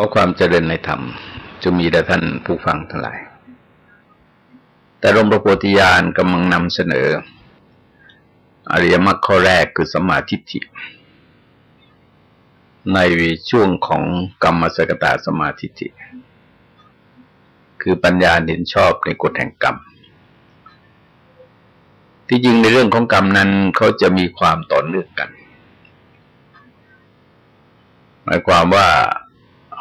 ขอความเจริญในธรรมจะมีแด่ท่านผู้ฟังทั้งหลาย แต่รมประโพธิญาณกำลังนำเสนอ อริยมรรคข้อแรกคือสมาธิิในช่วงของกรรมสกตาสมาธิิคือปัญญาเห็นชอบในกฎแห่งกรรม ที่จริงในเรื่องของกรรมนั้นเขาจะมีความต่อเนื่องกัน หมายความว่า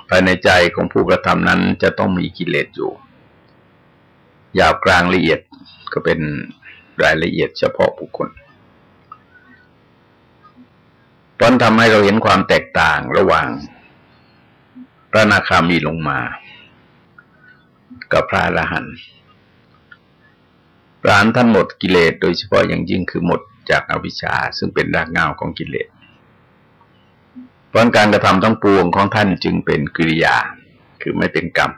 ภายในใจของผู้กระทำนั้นจะต้องมีกิเลสอยู่ ยาวกลางละเอียดก็เป็นรายละเอียดเฉพาะบุคคลตอนทำให้เราเห็นความแตกต่างระหว่างพระนาคามีลงมา กับพระอรหันต์พระอรหันต์ท่านหมดกิเลสโดยเฉพาะอย่างยิ่งคือหมดจากอวิชชาซึ่งเป็นรากเหง้าของกิเลส ราะการกระทำทั้งปวงของท่านจึงเป็นกิริยา คือไม่เป็นกรรม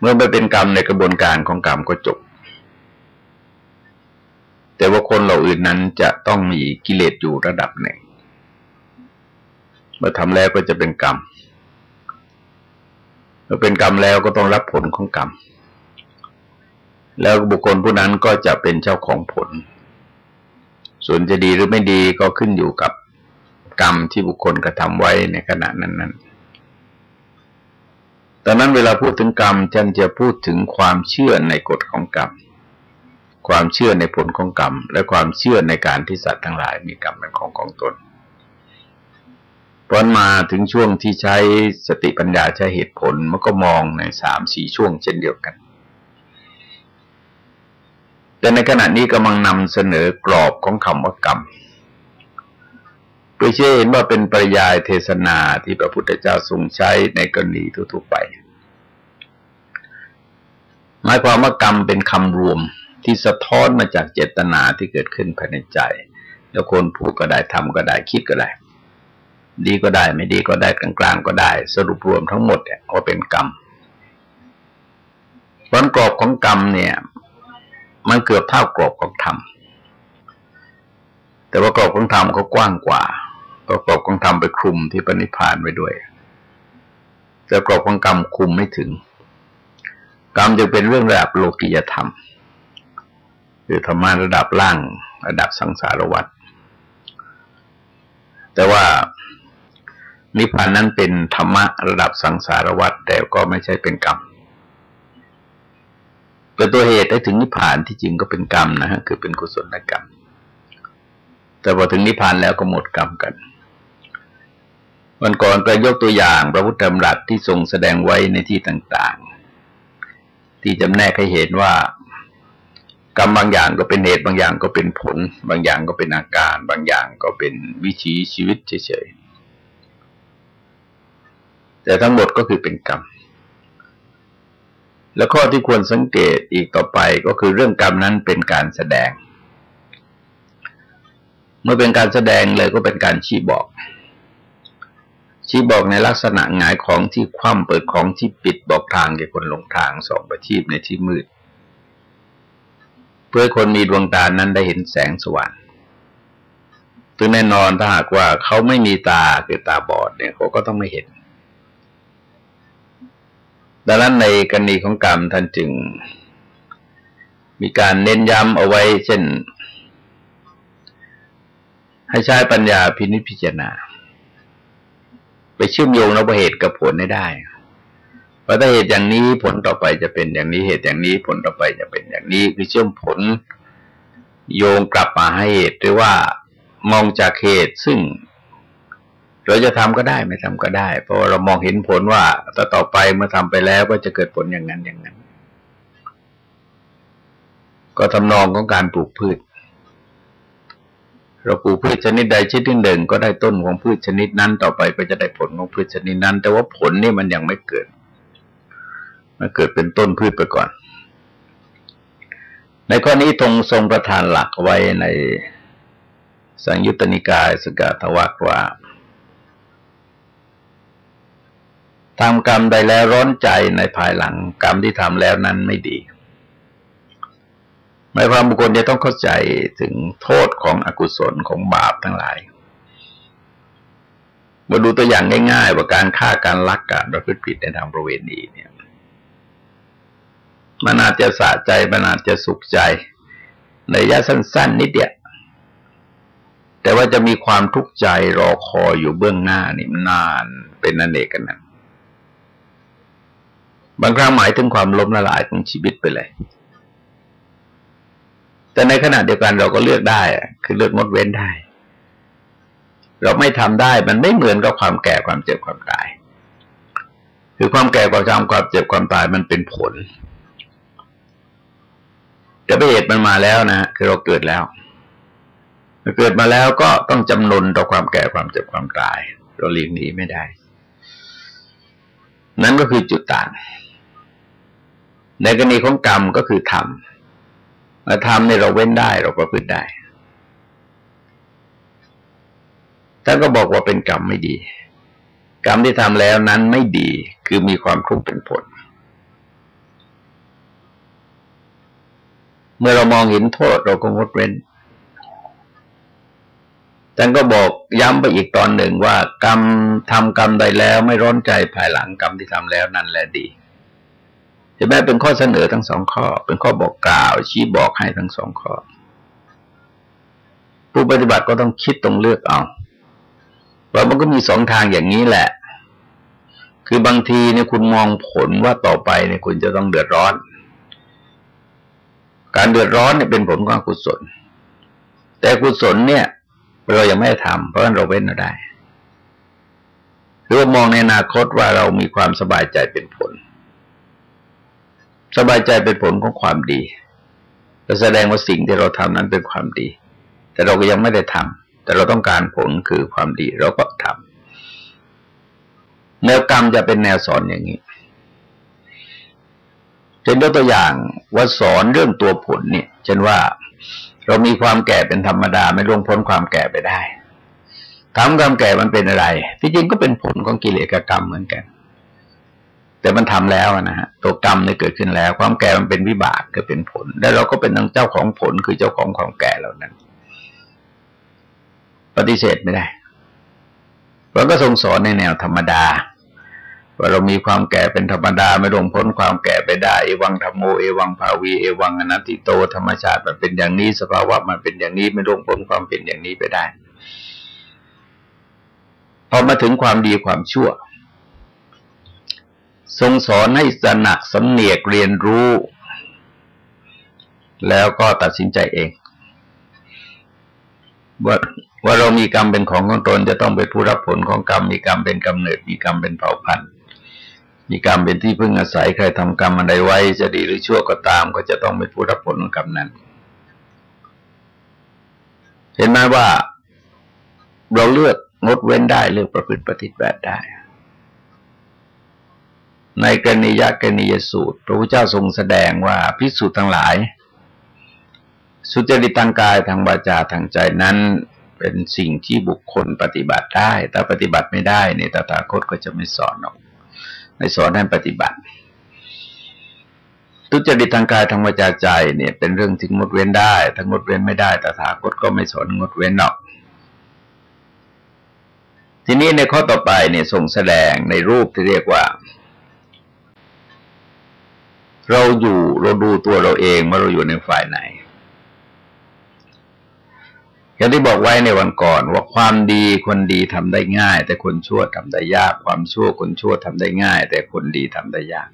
เมื่อไม่เป็นกรรมในกระบวนการของกรรมก็จบ แต่ว่าคนเราอื่นนั้นจะต้องมีกิเลสอยู่ระดับหนึ่ง เมื่อทำแล้วก็จะเป็นกรรม เมื่อเป็นกรรมแล้วก็ต้องรับผลของกรรม แล้วบุคคลผู้นั้นก็จะเป็นเจ้าของผล ส่วนจะดีหรือไม่ดีก็ขึ้นอยู่กับ กรรมที่บุคคลกระทำไว้ในขณะนั้นนั้นต่นั้นเวลาพูดถึงกรรมท่านจะพูดถึงความเชื่อในกฎของกรรม ความเชื่อในผลของกรรม และความเชื่อในการที่สัตว์ทั้งหลายมีกรรมเป็นของของตนพอนมาถึงช่วงที่ใช้สติปัญญาใช้เหตุผลมันก็มองในสามสี่ช่วงเช่นเดียวกัน แต่ในขณะนี้กำลังนำเสนอกรอบของคำว่ากรรม เชื่อเห็นว่าเป็นปริยายเทศนาที่พระพุทธเจ้าทรงใช้ในกรณีทั่วๆไป หมายความว่ากรรมเป็นคำรวมที่สะท้อนมาจากเจตนาที่เกิดขึ้นภายในใจ แล้วคนพูดก็ได้ทำก็ได้คิดก็ได้ ดีก็ได้ไม่ดีก็ได้กลางๆก็ได้ สรุปรวมทั้งหมดเนี่ยว่าเป็นกรรมผลกรอบของกรรมเนี่ย มันเกือบเท่ากรอบของธรรมแต่ว่ากรอบของธรรมเขากว้างกว่า ประกอบของธรรมไปคลุมที่ปณิพานไว้ด้วย แต่กรอบของกรรมคุมไม่ถึง กรรมจะเป็นเรื่องระดับโลกิยธรรม คือธรรมะระดับล่าง ระดับสังสารวัฏแต่ว่านิพพานนั้นเป็นธรรมะระดับสังสารวัฏแต่ก็ไม่ใช่เป็นกรรมเป็นตัวเหตุให้ถึงนิพพานที่จริงก็เป็นกรรมนะฮะคือเป็นกุศลกรรม แต่พอถึงนิพพานแล้วก็หมดกรรมกัน วันก่อนก็ยกตัวอย่างพระพุทธธรรมรัตที่ทรงแสดงไว้ในที่ต่าง ๆ ที่จำแนกให้เห็นว่ากรรมบางอย่างก็เป็นเหตุบางอย่างก็เป็นผล บางอย่างก็เป็นอาการ บางอย่างก็เป็นวิถีชีวิตเฉยๆแต่ทั้งหมดก็คือเป็นกรรม แล้วข้อที่ควรสังเกตอีกต่อไปก็คือเรื่องกรรมนั้นเป็นการแสดง เมื่อเป็นการแสดงเลยก็เป็นการชี้บอก ชี้บอกในลักษณะหงายของที่คว่ำเปิดของที่ปิดบอกทางแก่คนหลงทางสองประทีปในที่มืด เพื่อคนมีดวงตานั้นได้เห็นแสงสว่างซึ่งแน่นอนถ้าหากว่าเขาไม่มีตาคือตาบอดเนี่ยเขาก็ต้องไม่เห็น ดังนั้นในกรณีของกรรมท่านจึง มีการเน้นย้ำเอาไว้เช่น ให้ใช้ปัญญาพินิจพิจารณา ไปเชื่อมโยงระเหตุกับผลได้ได้เพราะถ้าเหตุอย่างนี้ผลต่อไปจะเป็นอย่างนี้เหตุอย่างนี้ผลต่อไปจะเป็นอย่างนี้คือเชื่อมผลโยงกลับมาให้เหตุหรือว่ามองจากเหตุซึ่ง เราจะทำก็ได้ไม่ทำก็ได้ เพราะเรามองเห็นผลว่าต่อต่อไปเมื่อทำไปแล้วก็จะเกิดผลอย่างนั้นอย่างนั้น ก็ทำนองของการปลูกพืช เราปลูกพืชชนิดใดชนิดหนึ่ง ก็ได้ต้นของพืชชนิดนั้น ต่อไปก็จะได้ผลของพืชชนิดนั้น แต่ว่าผลนี่มันยังไม่เกิดมันเกิดเป็นต้นพืชไปก่อน ในข้อนี้ตรงทรงประธานหลักไว้ในสังยุตตนิกายสกาทวักว่าทำกรรมใดแล้วร้อนใจในภายหลัง กรรมที่ทำแล้วนั้นไม่ดี หมายความบุคคลจะต้องเข้าใจถึงโทษของอกุศลของบาปทั้งหลายมาดูตัวอย่างง่ายๆ ว่าการฆ่าการลักการประพฤติผิดในทางประเวณีเนี่ยมันอาจจะสะใจมันอาจจะสุขใจ ในระยะสั้น ๆ นิดเดียวแต่ว่าจะมีความทุกข์ใจรอคอยอยู่เบื้องหน้านี่นานเป็นนันเอกกันนั้นบางครั้งหมายถึงความล้มละลายของชีวิตไปเลย แต่ในขณะเดียวกันเราก็เลือกได้ คือเลือกงดเว้นได้ เราไม่ทำได้มันไม่เหมือนกับความแก่ความเจ็บความตาย คือความแก่ความจำความเจ็บความตายมันเป็นผล แต่เหตุมันมาแล้วนะคือเราเกิดแล้วเกิดมาแล้วก็ต้องจำนนต่อความแก่ความเจ็บความตาย เราหลีกหนีไม่ได้ นั่นก็คือจุดต่าง ในกรณีของกรรมก็คือทำมาทำเนี่ยเราเว้นได้เราประพฤติได้ท่านก็บอกว่าเป็นกรรมไม่ดี กรรมที่ทำแล้วนั้นไม่ดีคือมีความทุกข์เป็นผล เมื่อเรามองเห็นโทษเราก็งดเว้นท่านก็บอกย้ำไปอีกตอนหนึ่งว่า กรรมทำกรรมใดแล้วไม่ร้อนใจภายหลังกรรมที่ทำแล้วนั่นแหละดี จะแม้เป็นข้อเสนอทั้งสองข้อ เป็นข้อบอกกล่าว ชี้บอกให้ทั้งสองข้อ ผู้ปฏิบัติก็ต้องคิดตรงเลือกเอาว่ามันก็มีสองทางอย่างนี้แหละ คือบางทีเนี่ยคุณมองผลว่าต่อไปเนี่ยคุณจะต้องเดือดร้อน การเดือดร้อนเนี่ยเป็นผลของกุศล แต่กุศลเนี่ย เรายังไม่ทำเพราะฉะนั้นเราเว้นเราได้ หรือว่ามองในอนาคตว่าเรามีความสบายใจเป็นผล สบายใจเป็นผลของความดีจะแสดงว่าสิ่งที่เราทำนั้นเป็นความดี แต่เราก็ยังไม่ได้ทำแต่เราต้องการผลคือความดีเราก็ทำแนวกรรมจะเป็นแนวสอนอย่างนี้เป็นตัวอย่างว่าสอนเรื่องตัวผลเนี่ย เช่นว่าเรามีความแก่เป็นธรรมดาไม่ล่วงพ้นความแก่ไปได้ถามความแก่มันเป็นอะไร ที่จริงก็เป็นผลของกิเลสกรรมเหมือนกัน แต่มันทำแล้วนะฮะตัวกรรมเนี่ยเกิดขึ้นแล้ว ความแก่มันเป็นวิบากก็เป็นผล แล้วเราก็เป็นทั้งเจ้าของผลคือเจ้าของความแก่เหล่านั้น ปฏิเสธไม่ได้เราก็ทรงสอนในแนวธรรมดา ว่าเรามีความแก่เป็นธรรมดาไม่ลงพ้นความแก่ไปได้เอวังธรรมโมเอวังภาวีเอวังอนัตติโตธรรมชาติมันเป็นอย่างนี้สภาวะมันเป็นอย่างนี้ไม่ลงพ้นความเป็นอย่างนี้ไปได้พอมาถึงความดีความชั่ว ทรงสอนให้สนักสำเนียกเรียนรู้ แล้วก็ตัดสินใจเอง ว่าว่าเรามีกรรมเป็นของของตนจะต้องเป็นผู้รับผลของกรรม มีกรรมเป็นกำเนิด มีกรรมเป็นเผ่าพันธุ์ มีกรรมเป็นที่พึ่งอาศัยใครทำกรรมอะไรไว้ จะดีหรือชั่วก็ตาม ก็จะต้องเป็นผู้รับผลของกรรมนั้น เห็นไหมว่า เราเลือกงดเว้นได้เลือกประพฤติปฏิบัติได้ ในกรณียกรณียสูตร พระพุทธเจ้าทรงแสดงว่าพิสูจน์ทั้งหลาย สุจริตทางกายทางวาจาทางใจนั้นเป็นสิ่งที่บุคคลปฏิบัติได้แต่ปฏิบัติไม่ได้ในตถาคตก็จะไม่สอนหรอกไม่สอนให้ปฏิบัติ ทุจริตทางกายทางวาจาใจเนี่ย เป็นเรื่องที่งดเว้นได้ถ้างดเว้นไม่ได้ตถาคตก็ไม่สอนงดเว้นหรอก ทีนี้ในข้อต่อไปเนี่ยส่งแสดงในรูปที่เรียกว่า เราอยู่เราดูตัวเราเองว่าเราอยู่ในฝ่ายไหน อย่างที่บอกไว้ในวันก่อนว่าความดีคนดีทำได้ง่าย แต่คนชั่วทำได้ยาก ความชั่วคนชั่วทำได้ง่าย แต่คนดีทำได้ยาก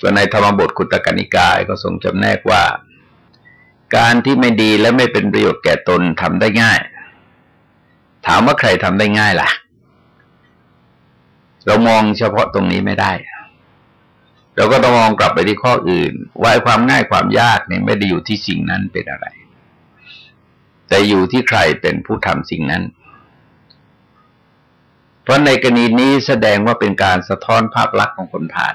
ส่วนในธรรมบทคุตกนิกายก็ทรงจำแนกว่า การที่ไม่ดีและไม่เป็นประโยชน์แก่ตนทำได้ง่าย ถามว่าใครทำได้ง่ายล่ะ เรามองเฉพาะตรงนี้ไม่ได้ เราก็ต้องมองกลับไปที่ข้ออื่น ว่าความง่ายความยากเนี่ยไม่ได้อยู่ที่สิ่งนั้นเป็นอะไร แต่อยู่ที่ใครเป็นผู้ทำสิ่งนั้น เพราะในกรณีนี้แสดงว่าเป็นการสะท้อนภาพลักษณ์ของคนผ่าน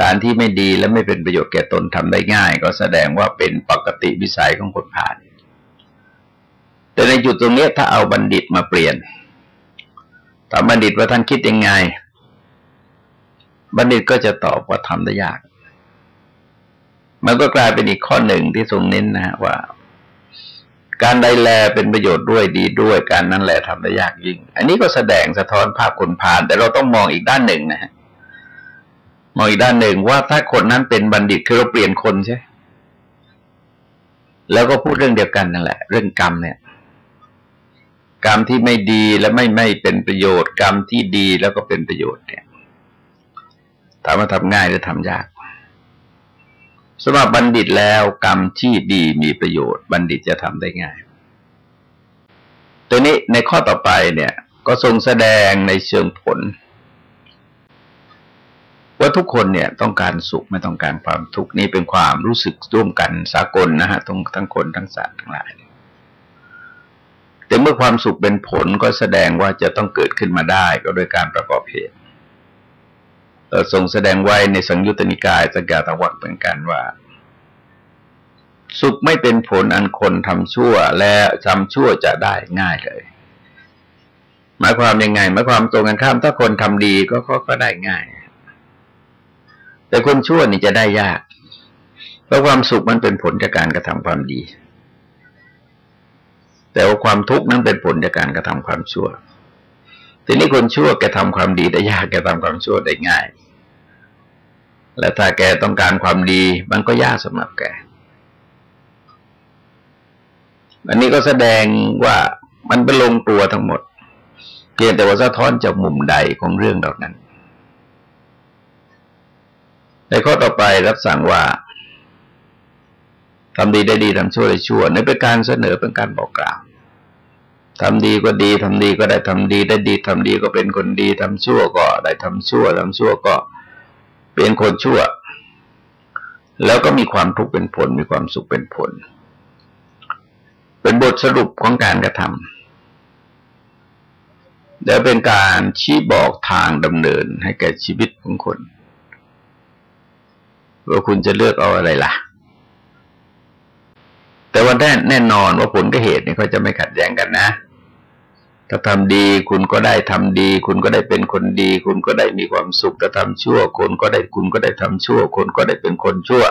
การที่ไม่ดีและไม่เป็นประโยชน์แก่ตนทำได้ง่าย ก็แสดงว่าเป็นปกติวิสัยของคนผ่าน แต่ในจุดตรงนี้ถ้าเอาบัณฑิตมาเปลี่ยนถามบัณฑิตว่าท่านคิดยังไง บัณฑิตก็จะตอบว่าทำได้ยาก มันก็กลายเป็นอีกข้อหนึ่งที่ทรงเน้นนะว่า การใดแลเป็นประโยชน์ด้วยดีด้วยการนั้นแหละทำได้ยากยิ่ง อันนี้ก็แสดงสะท้อนภาพคนผ่าน แต่เราต้องมองอีกด้านหนึ่งนะฮะมองอีกด้านหนึ่งว่าถ้าคนนั้นเป็นบัณฑิตคือเราเปลี่ยนคนใช่ แล้วก็พูดเรื่องเดียวกันนั่นแหละ เรื่องกรรมเนี่ย กรรมที่ไม่ดีและไม่ไม่เป็นประโยชน์ กรรมที่ดีแล้วก็เป็นประโยชน์เนี่ย ถามว่าทำง่ายหรือทำยากสำหรับบัณฑิตแล้วกรรมที่ดีมีประโยชน์ บัณฑิตจะทำได้ง่าย ตัวนี้ในข้อต่อไปเนี่ย ก็ทรงแสดงในเชิงผล ว่าทุกคนเนี่ยต้องการสุขไม่ต้องการความทุกข์นี้เป็นความรู้สึกร่วมกันสากลนะฮะทั้งทั้งคนทั้งสัตว์ทั้งหลายแต่เมื่อความสุขเป็นผลก็แสดงว่าจะต้องเกิดขึ้นมาได้ก็โดยการประกอบเหตุ ทรงแสดงไว้ในสังยุตตนิกายสกาตวัตเหมือนกันว่า สุขไม่เป็นผลอันคนทำชั่ว และทำชั่วจะได้ง่ายเลย หมายความยังไงหมายความตรงกันข้ามถ้าคนทำดีก็ก็ก็ได้ง่าย แต่คนชั่วนี่จะได้ยาก เพราะความสุขมันเป็นผลจากการกระทำความดี แต่ว่าความทุกข์นั้นเป็นผลจากการกระทำความชั่วทีนี้คนชั่วแกทำความดีได้ยากแกทำความชั่วได้ง่าย และถ้าแกต้องการความดีมันก็ยากสำหรับแก อันนี้ก็แสดงว่ามันเป็นลงตัวทั้งหมดเพียงแต่ว่าสะท้อนจากมุมใดของเรื่องเหล่านั้น ในข้อต่อไปรับสั่งว่าทำดีได้ดีทำชั่วได้ชั่วในเป็นการเสนอเป็นการบอกกล่าวทำดีก็ดีทำดีก็ได้ทำดีได้ดีทำดีก็เป็นคนดีทำชั่วก็ได้ทำชั่วทำชั่วก็ เป็นคนชั่ว แล้วก็มีความทุกข์เป็นผล มีความสุขเป็นผล เป็นบทสรุปของการกระทำแล้วเป็นการชี้บอกทางดำเนินให้แก่ชีวิตของคนว่าคุณจะเลือกเอาอะไรล่ะ แต่ว่าแน่แน่นอนว่าผลกับเหตุนี่เขาจะไม่ขัดแย้งกันนะ ถ้าทำดีคุณก็ได้ทำดี คุณก็ได้เป็นคนดี คุณก็ได้มีความสุขถ้าทำชั่วคนก็ได้คุณก็ได้ทำชั่ว คนก็ได้เป็นคนชั่ว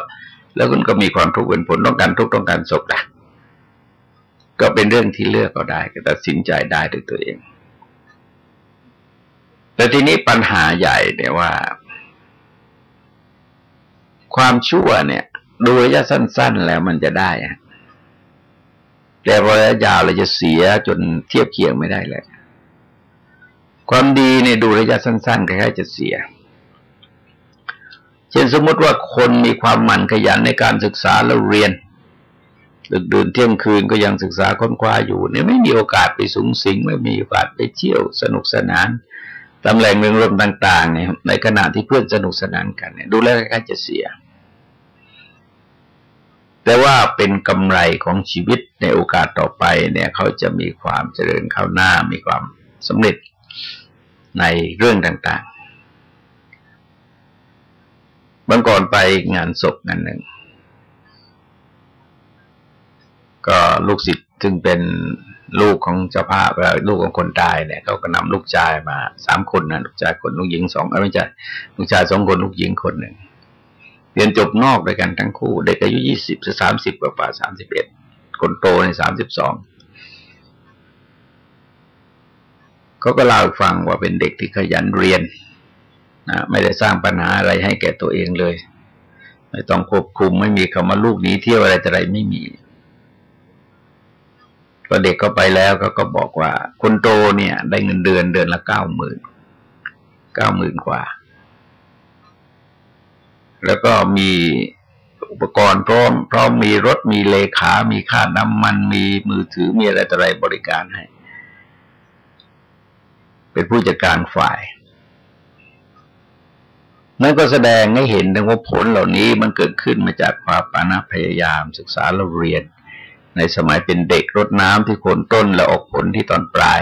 แล้วคุณก็มีความทุกข์เป็นผลต้องการทุกข์ต้องการสุขนะก็เป็นเรื่องที่เลือกก็ได้ก็ตัดสินใจได้ด้วยตัวเอง แต่ทีนี้ปัญหาใหญ่เนี่ยว่า ความชั่วเนี่ย ดูระยะสั้น ๆ แล้วมันจะได้อะ แต่ระยะยาวเราจะเสียจนเทียบเคียงไม่ได้เลยความดีเนี่ยดูระยะสั้นๆคล้ายๆจะเสีย เช่นสมมติว่าคนมีความหมั่นขยันในการศึกษาแล้วเรียนดึกดื่นเที่ยงคืนก็ยังศึกษาค้นคว้าอยู่เนี่ยไม่มีโอกาสไปสูงสิงไม่มีโอกาสไปเที่ยวสนุกสนานตำแหน่งเมืองรมต่าง ๆ เนี่ยในขณะที่เพื่อนสนุกสนานกันเนี่ยดูแลคล้ายๆจะเสีย แต่ว่าเป็นกำไรของชีวิตในโอกาสต่อไปเนี่ยเขาจะมีความเจริญข้าวหน้ามีความสำเร็จในเรื่องต่างๆบางก่อนไปงานศพงานหนึ่ง ก็ลูกศิษย์ซึ่งเป็นลูกของเจ้าภาพลูกของคนตายเนี่ยเขาก็นำลูกชายมาสามคนนะลูกชายคนลูกหญิงสองไม่ใช่ลูกชายสองคนลูกหญิงคนหนึ่ง เรียนจบนอกด้วยกันทั้งคู่ เด็กอายุยี่สิบสามสิบกว่าสามสิบเอ็ดคนโตในสามสิบสองเขาก็เล่าฟังว่าเป็นเด็กที่ขยันเรียนนะไม่ได้สร้างปัญหาอะไรให้แก่ตัวเองเลย ไม่ต้องควบคุมไม่มีคำว่าลูกนี้เที่ยวอะไรแต่ไรไม่มีก็เด็กก็ไปแล้วเขาก็บอกว่า คนโตเนี่ย ได้เงินเดือนเดือนละเก้าหมื่นเก้าหมื่นกว่า แล้วก็มีอุปกรณ์พร้อมพร้อมมีรถมีเลขา มีค่าน้ำมันมีมือถือมีอะไรต่ออะไรบริการให้ เป็นผู้จัดการฝ่าย นั่นก็แสดงให้เห็นถึงว่าผลเหล่านี้มันเกิดขึ้นมาจากความปานะพยายามศึกษาเราเรียน ในสมัยเป็นเด็กรดน้ำที่โคนต้นแล้วออกผลที่ตอนปลาย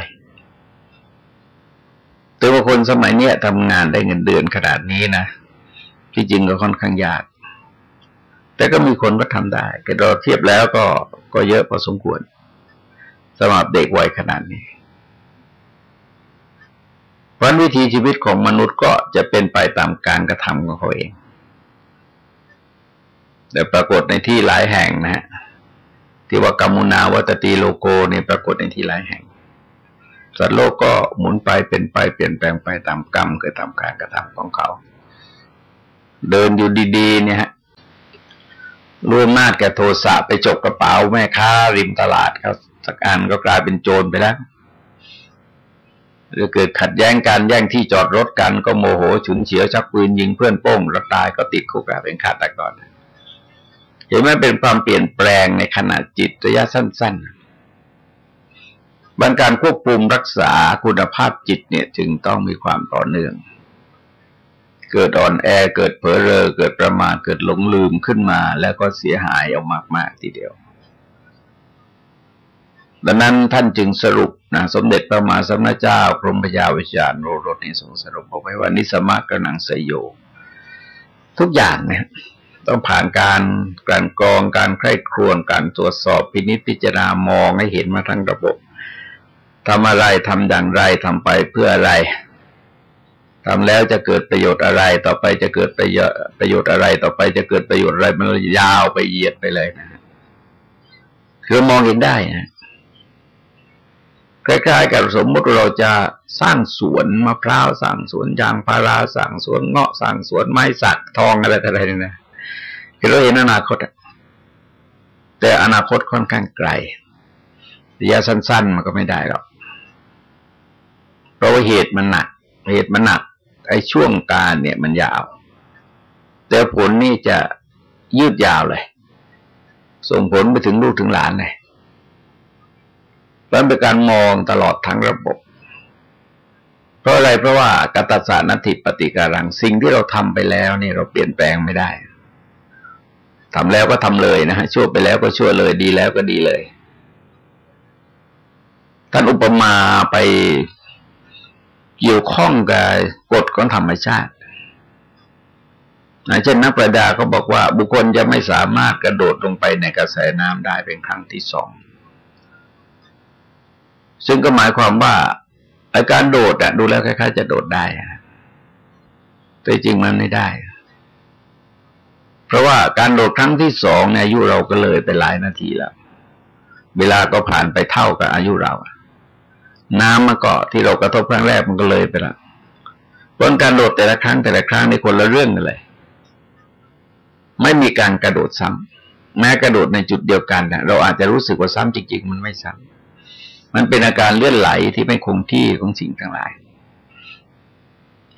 แต่ว่าคนสมัยเนี้ยทำงานได้เงินเดือนขนาดนี้นะ ที่จริงก็ค่อนข้างยาก แต่ก็มีคนก็ทำได้ก็เราเทียบแล้วก็ก็เยอะพอสมควรสำหรับเด็กวัยขนาดนี้วันวิธีชีวิตของมนุษย์ก็จะเป็นไปตามการกระทำของเขาเองแต่ปรากฏในที่หลายแห่งนะฮะที่ว่ากรรมุนาวัตตีโลโกเนี่ยปรากฏในที่หลายแห่งสัตว์โลกก็หมุนไปเป็นไปเปลี่ยนแปลงไปตามกรรมคือตามการกระทำของเขา เดินอยู่ดีๆ เนี่ยฮะรวมนาดแกโทสะไปจกกระเป๋าแม่ค้าริมตลาดครับสักอันก็กลายเป็นโจรไปแล้วหรือเกิดขัดแย้งกันแย่งที่จอดรถกันก็โมโหฉุนเฉียวชักปืนยิงเพื่อนโป้งแล้วตายก็ติดคุกเป็นฆาตกรเห็นไหมเป็นความเปลี่ยนแปลงในขณะจิตระยะสั้น ๆบันการควบคุมรักษาคุณภาพจิตเนี่ยจึงต้องมีความต่อเนื่อง เกิดอ่อนแอเกิดเผลอเรอ เกิดประมาทเกิดหลงลืมขึ้นมา แล้วก็เสียหายเอามาก ๆ ทีเดียว ดังนั้นท่านจึงสรุปนะสมเด็จพระมหาสมณเจ้ากรมพยาวิจารโรรสนี่ทรงสรุปบอกไว้ว่านิสมะกระนังสยโย ทุกอย่างเนี่ยต้องผ่านการกลั่นกรองการใคร่ครวญการตรวจสอบพินิจพิจารณามองให้เห็นมาทั้งระบบทำอะไรทำอย่างไรทำไปเพื่ออะไร ทำแล้วจะเกิดประโยชน์อะไรต่อไปจะเกิดประโยชน์ประโยชน์อะไรต่อไปจะเกิดประโยชน์อะไรมันยาวไปเหยียดไปเลยนะคือมองเห็นได้นะคล้ายๆกับสมมติเราจะสร้างสวนมะพร้าวสร้างสวนยางพาราสร้างสวนเงาะสร้างสวนไม้สักทองอะไรอะไรนี่นะคือเราเห็นอนาคตแต่อนาคตค่อนข้างไกลระยะสั้น ๆ มันก็ไม่ได้หรอกเพราะว่าเหตุมันหนักเหตุมันหนัก ไอ้ช่วงการเนี่ยมันยาว แต่ผลนี่จะยืดยาวเลย ส่งผลไปถึงลูกถึงหลานเลยมันเป็นการมองตลอดทั้งระบบ เพราะอะไรเพราะว่ากตัสานัติปฏิการังสิ่งที่เราทำไปแล้วนี่เราเปลี่ยนแปลงไม่ได้ทำแล้วก็ทำเลยนะฮะชั่วไปแล้วก็ชั่วเลยดีแล้วก็ดีเลยท่านอุปมาไป เกี่ยวข้องกับกฎของธรรมชาติเช่นนักประดาเขาบอกว่า บุคคลจะไม่สามารถกระโดดลงไปในกระแสน้ำได้เป็นครั้งที่สอง ซึ่งก็หมายความว่าอาการโดดอะดูแล้วคล้ายๆจะโดดได้แต่จริงมันไม่ได้ เพราะว่าการโดดครั้งที่สองในอายุเราก็เลยไปหลายนาทีแล้ว เวลาก็ผ่านไปเท่ากับอายุเรา น้ำมันก็ที่เรากระทบครั้งแรกมันก็เลยไปล้วเพราะการโดดแต่ละครั้งแต่ละครั้งในคนละเรื่องกันเลย ไม่มีการกระโดดซ้ำแม้กระโดดในจุดเดียวกันนะเราอาจจะรู้สึกว่าซ้ำจริง ๆ มันไม่ซ้ำมันเป็นอาการเลื่อนไหลที่ไม่คงที่ของสิ่งทั้งหลาย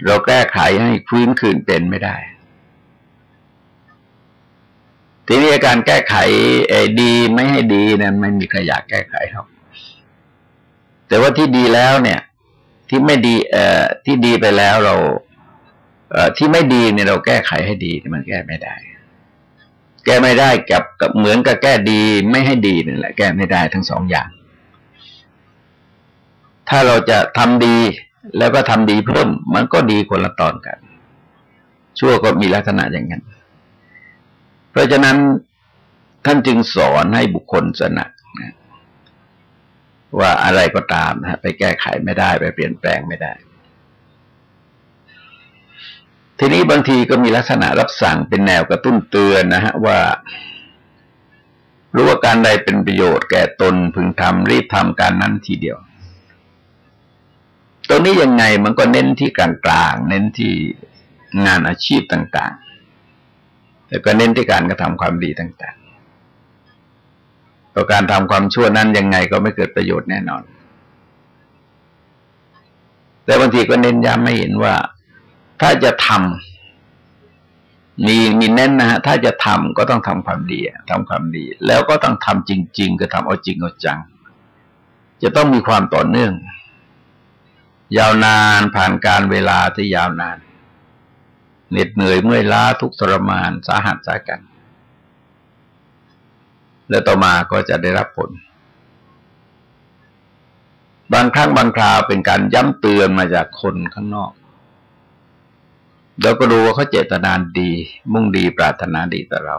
เราแก้ไขให้ฟื้นคืนเป็นไม่ได้ทีนี้อาการแก้ไขดีไม่ให้ดีนั้นไม่มีใครอยากแก้ไขหรอก แต่ว่าที่ดีแล้วเนี่ย ที่ไม่ดี เอ่อที่ดีไปแล้วเรา เอ่อที่ไม่ดีเนี่ยเราแก้ไขให้ดีมันแก้ไม่ได้ แก้ไม่ได้กับกับเหมือนกับแก้ดีไม่ให้ดีนี่แหละ แก้ไม่ได้ทั้งสองอย่าง ถ้าเราจะทำดีแล้วก็ทำดีเพิ่ม มันก็ดีคนละตอนกัน ชั่วก็มีลักษณะอย่างนั้น เพราะฉะนั้นท่านจึงสอนให้บุคคลสนักนะ ว่าอะไรก็ตามนะไปแก้ไขไม่ได้ไปเปลี่ยนแปลงไม่ได้ ทีนี้บางทีก็มีลักษณะรับสั่งเป็นแนวกระตุ้นเตือนนะฮะว่ารู้ว่าการใดเป็นประโยชน์แก่ตนพึงทำรีบทำการนั้นทีเดียว ตรงนี้ยังไงมันก็เน้นที่กลางๆเน้นที่งานอาชีพต่างๆ แล้วก็เน้นที่การกระทำความดีต่าง ๆเพราะการทำความชั่วนั้นยังไงก็ไม่เกิดประโยชน์แน่นอน แต่บางทีก็เน้นย้ำไม่เห็นว่า ถ้าจะทำมีมีเน้นนะฮะถ้าจะทำก็ต้องทำความดีทำความดี แล้วก็ต้องทำจริง ๆ ก็ทำเอาจริงเอาจัง จะต้องมีความต่อเนื่อง ยาวนานผ่านการเวลาที่ยาวนานเหน็ดเหนื่อยเมื่อยล้าทุกทรมานสาหัสสากัน แล้วต่อมาก็จะได้รับผล บางครั้งบางคราวเป็นการย้ำเตือนมาจากคนข้างนอกเราก็รู้ว่าเขาเจตนานดี มุ่งดีปรารถนาดีต่อเรา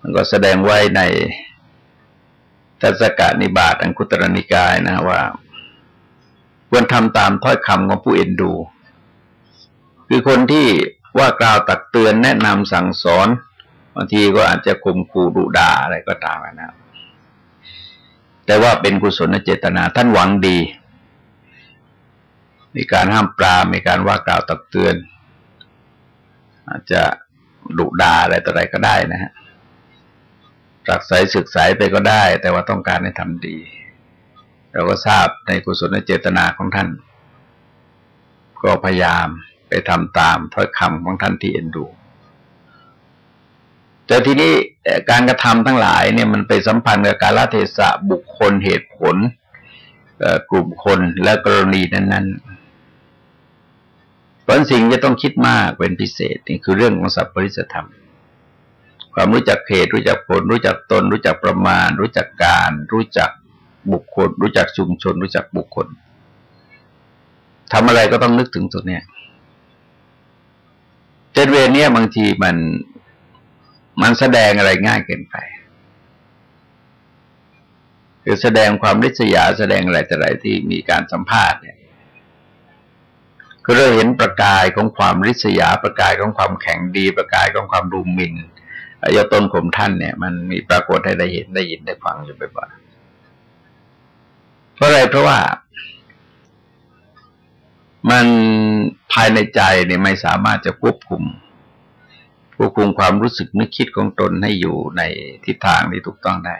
มันก็แสดงไว้ในทัศกานิบาตอังคุตรนิกายนะว่า ควรทำตามถ้อยคำของผู้เอ็นดู คือคนที่ว่ากล่าวตักเตือนแนะนำสั่งสอน บางทีก็อาจจะข่มขู่ดุด่าอะไรก็ตามนะแต่ว่าเป็นกุศลเจตนาท่านหวังดี มีการห้ามปรามมีการว่ากล่าวตักเตือน อาจจะดุด่าอะไรต่ออะไรก็ได้นะฮะรักใสศึกษาไปก็ได้ แต่ว่าต้องการให้ทำดีเราก็ทราบในกุศลเจตนาของท่าน ก็พยายามไปทำตามถ้อยคำของท่านที่เอ็นดู แต่ทีนี้การกระทำทั้งหลายเนี่ยมันไปสัมพันธ์กับกาลเทศะบุคคลเหตุผลกลุ่มคนและกรณีนั้นๆเพราะสิ่งจะต้องคิดมากเป็นพิเศษนี่คือเรื่องของสัพพริสธรรม ความรู้จักเหตุรู้จักผล รู้จักตน รู้จักประมาณ รู้จักการ รู้จักบุคคล รู้จักชุมชน รู้จักบุคคลทำอะไรก็ต้องนึกถึงตัวเนี้ยเจนเวรเนี่ยบางทีมัน มันแสดงอะไรง่ายเกินไปคือแสดงความริษยาแสดงอะไรแต่ไรที่มีการสัมภาษณ์เนี่ยก็เราเห็นประกายของความริษยาประกายของความแข็งดี ประกายของความดูหมิ่นยตนข่มท่านเนี่ย มันมีปรากฏให้ได้เห็นได้ยินได้ฟังอยู่บ่อยๆเพราะอะไรเพราะว่ามันภายในใจเนี่ยไม่สามารถจะควบคุม ควบคุมความรู้สึกนึกคิดของตนให้อยู่ในทิศทางที่ถูกต้องได้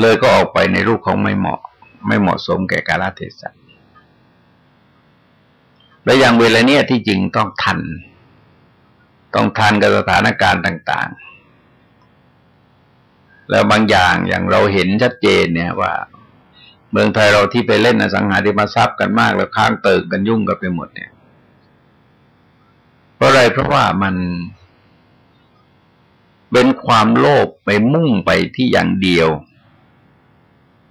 เลยก็ออกไปในรูปของไม่เหมาะ ไม่เหมาะสมแก่กาลเทศะและอย่างเวลาเนี้ยที่จริงต้องทัน ต้องทันกับสถานการณ์ต่าง ๆ แล้วบางอย่างอย่างเราเห็นชัดเจนเนี่ยว่า เมืองไทยเราที่ไปเล่นอสังหาริมทรัพย์กันมากแล้วค้างเติกกันยุ่งกันไปหมดเนี่ย ราะอะไรเพราะว่ามันเป็นความโลภไปมุ่งไปที่อย่างเดียว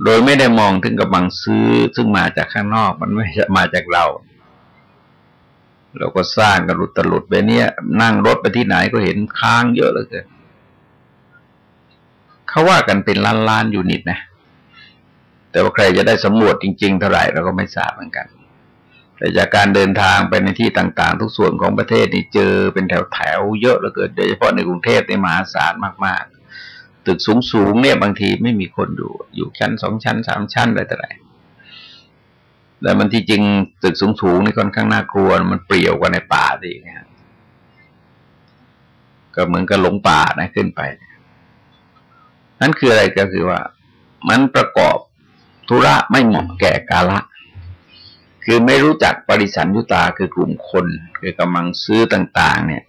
โดยไม่ได้มองถึงกำลังซื้อซึ่งมาจากข้างนอกมันไม่มาจากเรา เราก็สร้างกันหลุดตลุดไปเนี่ย นั่งรถไปที่ไหนก็เห็นค้างเยอะเหลยเกินเขาว่ากันเป็นล้านล้านยูนิตนะ แต่ว่าใครจะได้สำรวจจริง ๆ เท่าไหร่เราก็ไม่ทราบเหมือนกัน แต่จากการเดินทางไปในที่ต่างๆ ทุกส่วนของประเทศนี่เจอเป็นแถวๆเยอะเหลือเกินโดยเฉพาะในกรุงเทพในมหาศาลมากๆ ตึกสูงๆเนี่ยบางทีไม่มีคนอยู่ อยู่ชั้นสองชั้นสามชั้นอะไรต่ออะไรแต่มันที่จริงตึกสูงๆนี่ค่อนข้างน่ากลัว มันเปรี่ยวกว่าในป่าดีไงก็เหมือนกับหลงป่านะขึ้นไป นั่นคืออะไรก็คือว่า มันประกอบธุระไม่เหมาะแก่กาละ คือไม่รู้จักปริสันยุตาคือกลุ่มคน คือกำลังซื้อต่าง ๆ เนี่ย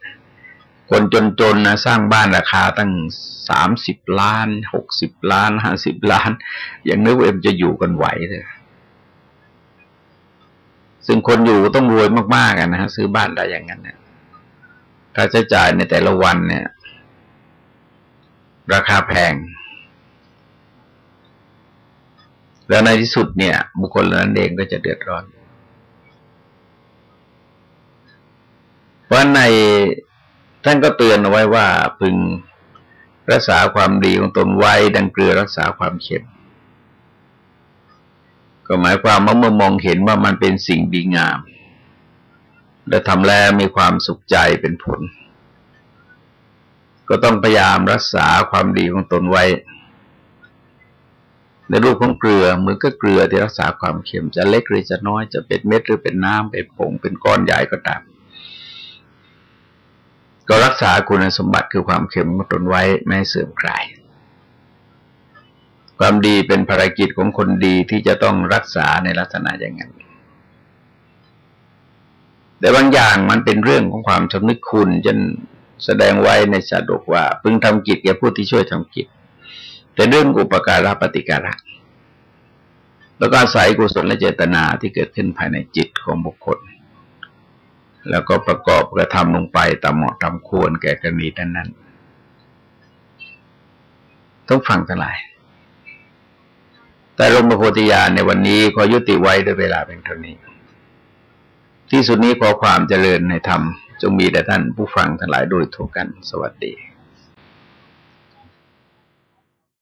คนจนๆนะสร้างบ้านราคาตั้งสามสิบล้านหกสิบล้านห้าสิบล้านอย่างนึกว่าเอ็มจะอยู่กันไหวเลยซึ่งคนอยู่ต้องรวยมากๆนะฮะซื้อบ้านได้อย่างนั้นเนี่ยค่าใช้จ่ายในแต่ละวันเนี่ย ราคาแพง แล้วในที่สุดเนี่ย บุคคลนั้นเองก็จะเดือดร้อน เพราะในท่านก็เตือนเอาไว้ว่าพึงรักษาความดีของตนไว้ ดังเกลือรักษาความเค็มก็หมายความว่าเมื่อมองเห็นว่ามันเป็นสิ่งดีงาม และทำแล้วมีความสุขใจเป็นผล ก็ต้องพยายามรักษาความดีของตนไว้ ในรูปของเกลือเหมือนกับเกลือที่รักษาความเค็มจะเล็กหรือจะน้อยจะเป็นเม็ดหรือเป็นน้ำเป็นผงเป็นก้อนใหญ่ก็ตาม ก็รักษาคุณสมบัติคือความเค็มงตนไว้ไม่เสื่อมคลาย ความดีเป็นภารกิจของคนดีที่จะต้องรักษาในลักษณะอย่างนั้น แต่บางอย่างมันเป็นเรื่องของความสำนึกคุณจนแสดงไว้ในสาดกว่า พึงทำกิจแก่ผู้ที่ช่วยทำกิจ แต่เรื่องอุปการะปฏิการะแล้วก็อาศัยกุศลและเจตนาที่เกิดขึ้นภายในจิตของบุคคล แล้วก็ประกอบกระทำลงไปตามเหมาะตามควรแก่กรณีนั้นๆต้องฟังทั้งหลาย แต่รมโพธิญาณในวันนี้ขอยุติไว้ด้วยเวลาเป็นเท่านี้ ที่สุดนี้ขอความเจริญในธรรม จงมีแด่ท่านผู้ฟังทั้งหลายโดยทั่วกัน สวัสดี